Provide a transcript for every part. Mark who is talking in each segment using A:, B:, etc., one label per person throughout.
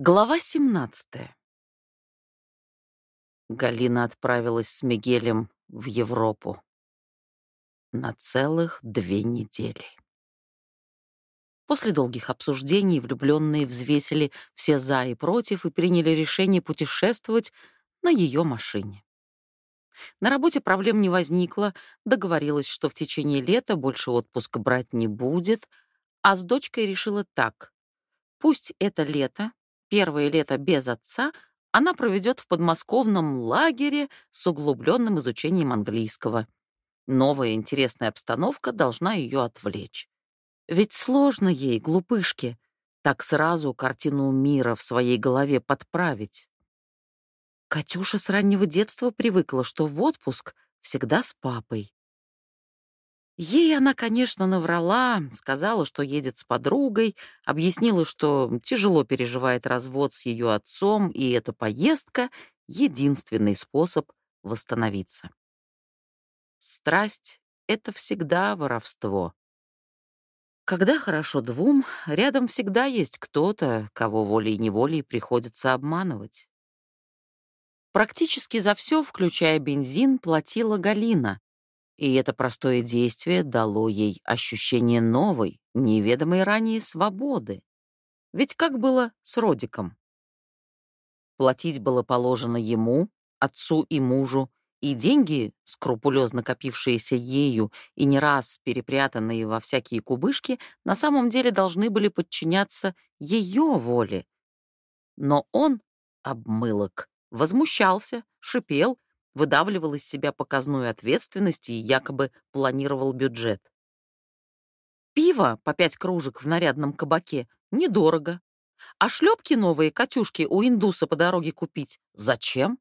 A: Глава 17. Галина отправилась с Мигелем в Европу на целых две недели. После долгих обсуждений влюбленные взвесили все «за» и «против» и приняли решение путешествовать на ее машине. На работе проблем не возникло, договорилась, что в течение лета больше отпуск брать не будет, а с дочкой решила так. Пусть это лето Первое лето без отца она проведет в подмосковном лагере с углубленным изучением английского. Новая интересная обстановка должна ее отвлечь. Ведь сложно ей, глупышке, так сразу картину мира в своей голове подправить. Катюша с раннего детства привыкла, что в отпуск всегда с папой. Ей она, конечно, наврала, сказала, что едет с подругой, объяснила, что тяжело переживает развод с ее отцом, и эта поездка — единственный способ восстановиться. Страсть — это всегда воровство. Когда хорошо двум, рядом всегда есть кто-то, кого волей-неволей приходится обманывать. Практически за все, включая бензин, платила Галина, и это простое действие дало ей ощущение новой, неведомой ранее свободы. Ведь как было с Родиком? Платить было положено ему, отцу и мужу, и деньги, скрупулезно копившиеся ею и не раз перепрятанные во всякие кубышки, на самом деле должны были подчиняться ее воле. Но он, обмылок, возмущался, шипел выдавливал из себя показную ответственность и якобы планировал бюджет. Пиво по пять кружек в нарядном кабаке недорого. А шлепки новые, Катюшки, у индуса по дороге купить зачем?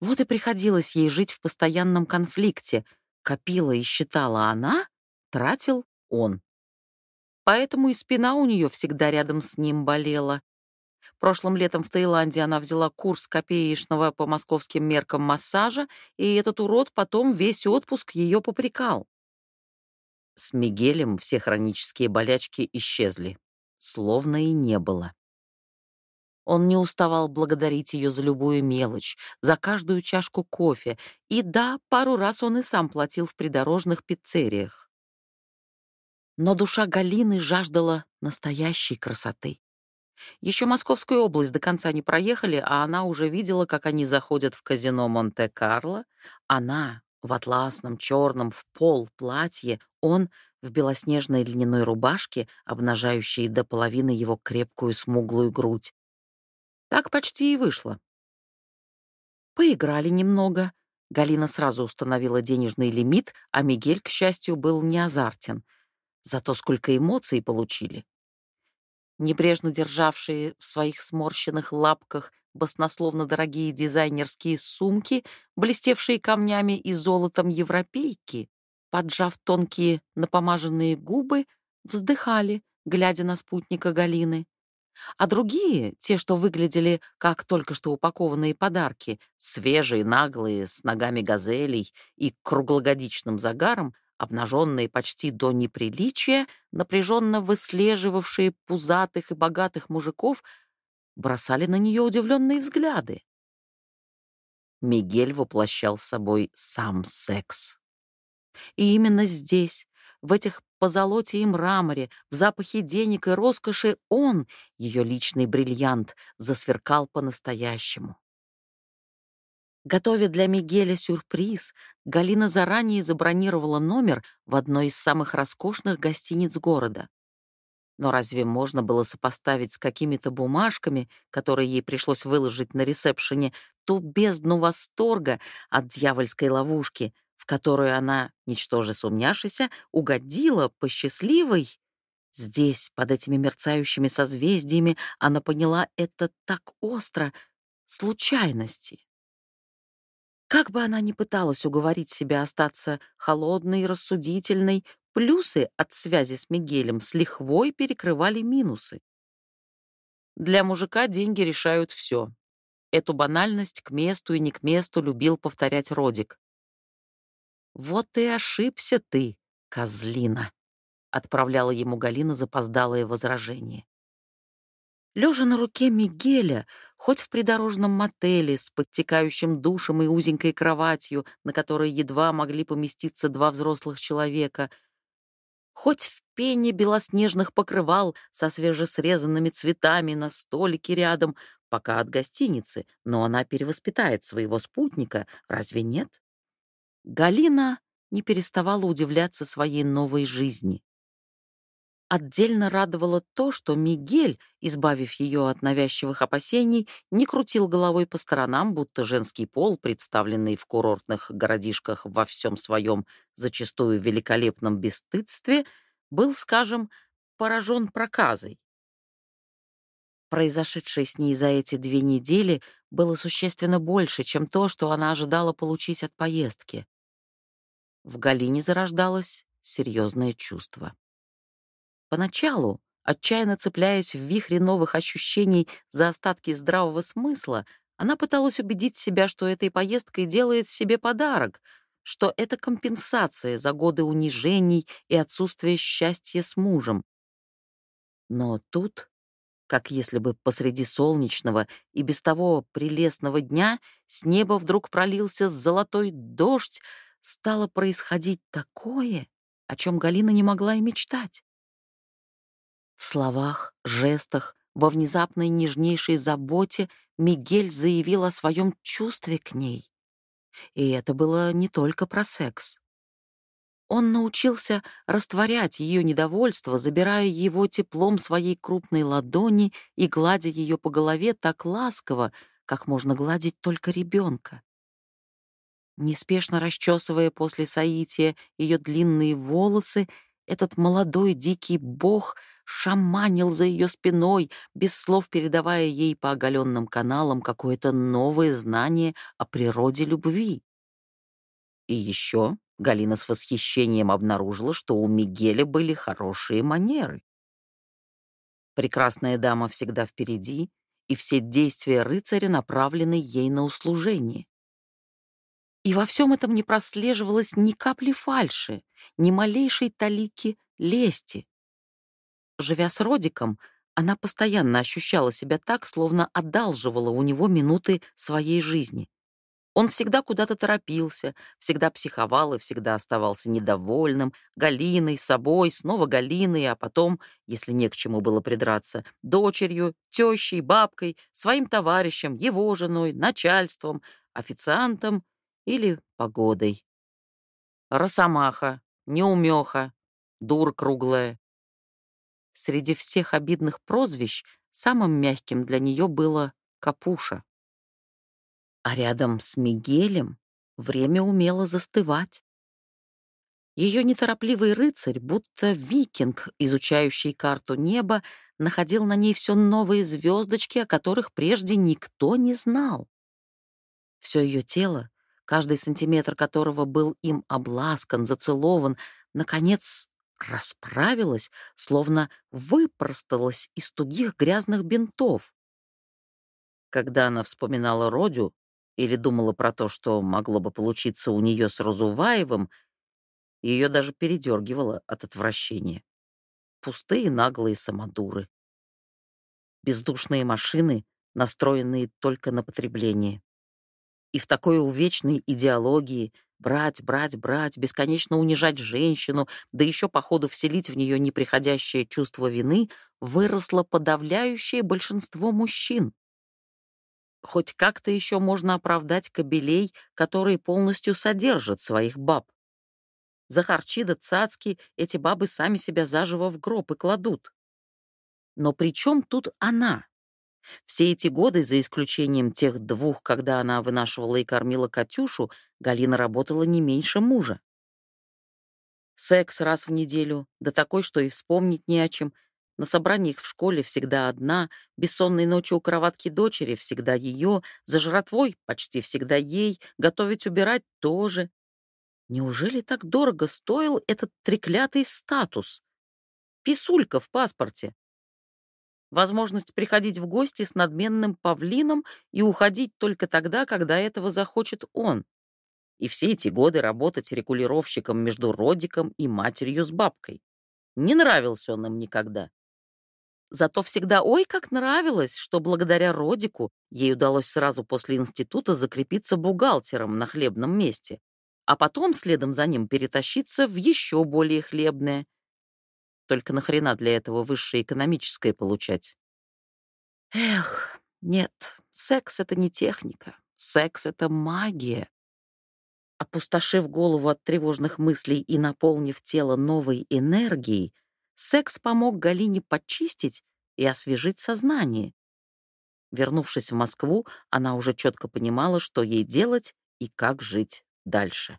A: Вот и приходилось ей жить в постоянном конфликте. Копила и считала она, тратил он. Поэтому и спина у нее всегда рядом с ним болела. Прошлым летом в Таиланде она взяла курс копеечного по московским меркам массажа, и этот урод потом весь отпуск ее попрекал. С Мигелем все хронические болячки исчезли, словно и не было. Он не уставал благодарить ее за любую мелочь, за каждую чашку кофе, и да, пару раз он и сам платил в придорожных пиццериях. Но душа Галины жаждала настоящей красоты. Еще Московскую область до конца не проехали, а она уже видела, как они заходят в казино Монте-Карло. Она в атласном, черном, в пол платье, он в белоснежной льняной рубашке, обнажающей до половины его крепкую смуглую грудь. Так почти и вышло. Поиграли немного. Галина сразу установила денежный лимит, а Мигель, к счастью, был не азартен. Зато сколько эмоций получили небрежно державшие в своих сморщенных лапках баснословно дорогие дизайнерские сумки, блестевшие камнями и золотом европейки, поджав тонкие напомаженные губы, вздыхали, глядя на спутника Галины. А другие, те, что выглядели как только что упакованные подарки, свежие, наглые, с ногами газелей и круглогодичным загаром, обнаженные почти до неприличия, напряженно выслеживавшие пузатых и богатых мужиков, бросали на нее удивленные взгляды. Мигель воплощал собой сам секс. И именно здесь, в этих позолоте и мраморе, в запахе денег и роскоши он, ее личный бриллиант, засверкал по-настоящему. Готовя для Мигеля сюрприз, Галина заранее забронировала номер в одной из самых роскошных гостиниц города. Но разве можно было сопоставить с какими-то бумажками, которые ей пришлось выложить на ресепшене, ту бездну восторга от дьявольской ловушки, в которую она, ничтоже сумняшися, угодила по счастливой? Здесь, под этими мерцающими созвездиями, она поняла это так остро — случайности. Как бы она ни пыталась уговорить себя остаться холодной и рассудительной, плюсы от связи с Мигелем с лихвой перекрывали минусы. Для мужика деньги решают все. Эту банальность к месту и не к месту любил повторять Родик. «Вот и ошибся ты, козлина», — отправляла ему Галина запоздалое возражение. Лежа на руке Мигеля, хоть в придорожном мотеле с подтекающим душем и узенькой кроватью, на которой едва могли поместиться два взрослых человека, хоть в пене белоснежных покрывал со свежесрезанными цветами на столике рядом, пока от гостиницы, но она перевоспитает своего спутника, разве нет? Галина не переставала удивляться своей новой жизни. Отдельно радовало то, что Мигель, избавив ее от навязчивых опасений, не крутил головой по сторонам, будто женский пол, представленный в курортных городишках во всем своем зачастую великолепном бесстыдстве, был, скажем, поражен проказой. Произошедшее с ней за эти две недели было существенно больше, чем то, что она ожидала получить от поездки. В Галине зарождалось серьезное чувство. Поначалу, отчаянно цепляясь в вихре новых ощущений за остатки здравого смысла, она пыталась убедить себя, что этой поездкой делает себе подарок, что это компенсация за годы унижений и отсутствия счастья с мужем. Но тут, как если бы посреди солнечного и без того прелестного дня, с неба вдруг пролился золотой дождь, стало происходить такое, о чем Галина не могла и мечтать. В словах, жестах, во внезапной нежнейшей заботе Мигель заявил о своем чувстве к ней. И это было не только про секс. Он научился растворять ее недовольство, забирая его теплом своей крупной ладони и гладя ее по голове так ласково, как можно гладить только ребенка. Неспешно расчесывая после соития ее длинные волосы, этот молодой дикий бог — шаманил за ее спиной, без слов передавая ей по оголенным каналам какое-то новое знание о природе любви. И еще Галина с восхищением обнаружила, что у Мигеля были хорошие манеры. Прекрасная дама всегда впереди, и все действия рыцаря направлены ей на услужение. И во всем этом не прослеживалось ни капли фальши, ни малейшей талики лести. Живя с Родиком, она постоянно ощущала себя так, словно одалживала у него минуты своей жизни. Он всегда куда-то торопился, всегда психовал и всегда оставался недовольным, Галиной, собой, снова Галиной, а потом, если не к чему было придраться, дочерью, тещей, бабкой, своим товарищем, его женой, начальством, официантом или погодой. Росомаха, неумеха, дур круглая, Среди всех обидных прозвищ самым мягким для нее было Капуша. А рядом с Мигелем время умело застывать. Ее неторопливый рыцарь, будто викинг, изучающий карту неба, находил на ней все новые звездочки, о которых прежде никто не знал. Все ее тело, каждый сантиметр которого был им обласкан, зацелован, наконец расправилась, словно выпросталась из тугих грязных бинтов. Когда она вспоминала Родю или думала про то, что могло бы получиться у нее с Разуваевым, ее даже передергивало от отвращения. Пустые наглые самодуры. Бездушные машины, настроенные только на потребление. И в такой увечной идеологии Брать, брать, брать, бесконечно унижать женщину, да еще по ходу вселить в нее неприходящее чувство вины, выросло подавляющее большинство мужчин. Хоть как-то еще можно оправдать кобелей, которые полностью содержат своих баб. За харчи да цацки эти бабы сами себя заживо в гроб и кладут. Но при чем тут она? Все эти годы, за исключением тех двух, когда она вынашивала и кормила Катюшу, Галина работала не меньше мужа. Секс раз в неделю, да такой, что и вспомнить не о чем. На собраниях в школе всегда одна, бессонной ночью у кроватки дочери всегда ее, за жратвой почти всегда ей, готовить убирать тоже. Неужели так дорого стоил этот треклятый статус? Писулька в паспорте возможность приходить в гости с надменным павлином и уходить только тогда, когда этого захочет он. И все эти годы работать регулировщиком между Родиком и матерью с бабкой. Не нравился он им никогда. Зато всегда ой как нравилось, что благодаря Родику ей удалось сразу после института закрепиться бухгалтером на хлебном месте, а потом следом за ним перетащиться в еще более хлебное. Только нахрена для этого высшее экономическое получать? Эх, нет, секс — это не техника, секс — это магия. Опустошив голову от тревожных мыслей и наполнив тело новой энергией, секс помог Галине почистить и освежить сознание. Вернувшись в Москву, она уже четко понимала, что ей делать и как жить дальше.